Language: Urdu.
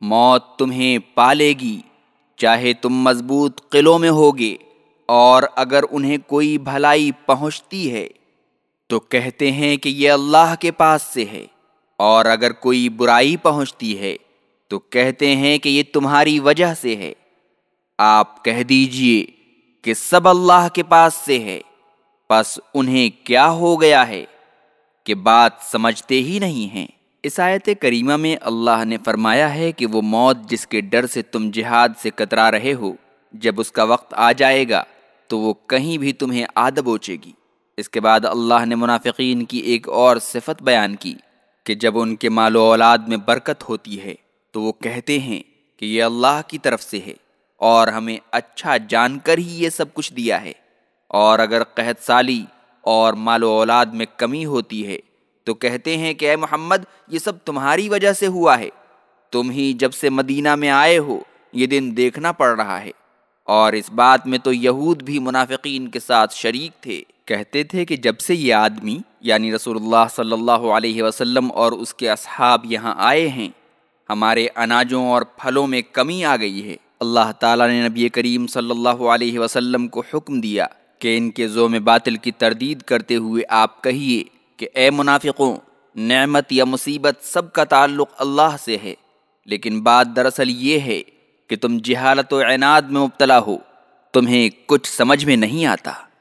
موت تمہیں پالے گی۔ چاہے تم مضبوط قلعوں میں ہوگے، اور اگر انہیں کوئی بھلائی پہنچتی ہے، تو کہتے ہیں کہ یہ اللہ کے پاس سے ہے۔ اور اگر کوئی برائی پہنچتی ہے، تو کہتے ہیں کہ یہ تمہاری وجہ سے ہے۔ آپ کہہ دیجیے کہ سب اللہ کے پاس سے ہے۔ پس انہیں کیا ہو گیا ہے کہ بات سمجھتے ہی نہیں ہیں۔ اس کریمہ میں اللہ نے فرمایا ہے کہ وہ موت جس کے ڈر سے تم جہاد سے کترا رہے ہو، جب اس کا وقت آ جائے گا، تو وہ کہیں بھی تمہیں آد بوچے گی۔ اس کے بعد اللہ نے منافقین کی ایک اور صفت بیان کی کہ جب ان کے مال و اولاد میں برکت ہوتی ہے، تو وہ کہتے ہیں کہ یہ اللہ کی طرف سے ہے اور ہمیں اچھا جان کر ہی یہ سب کچھ دیا ہے۔ اور اگر قحط سالی اور مال و اولاد میں کمی ہوتی ہے تو کہتے ہیں کہ اے محمد، یہ سب تمہاری وجہ سے ہوا ہے۔ تم ہی جب سے مدینہ میں آئے ہو، یہ دن دیکھنا پڑ رہا ہے۔ اور اس بات میں تو یہود بھی منافقین کے ساتھ شریک تھے۔ کہتے تھے کہ جب سے یہ آدمی یعنی رسول اللہ صلی اللہ علیہ وسلم اور اس کے اصحاب یہاں آئے ہیں، ہمارے اناجوں اور پھلوں میں کمی آ گئی ہے۔ اللہ تعالیٰ نے نبی کریم صلی اللہ علیہ وسلم کو حکم دیا کہ ان کے زوم باطل کی تردید کرتے ہوئے آپ کہیے کہ اے منافقوں، نعمت یا مصیبت سب کا تعلق اللہ سے ہے، لیکن بات دراصل یہ ہے کہ تم جہالت و اعناد میں مبتلا ہو، تمہیں کچھ سمجھ میں نہیں آتا۔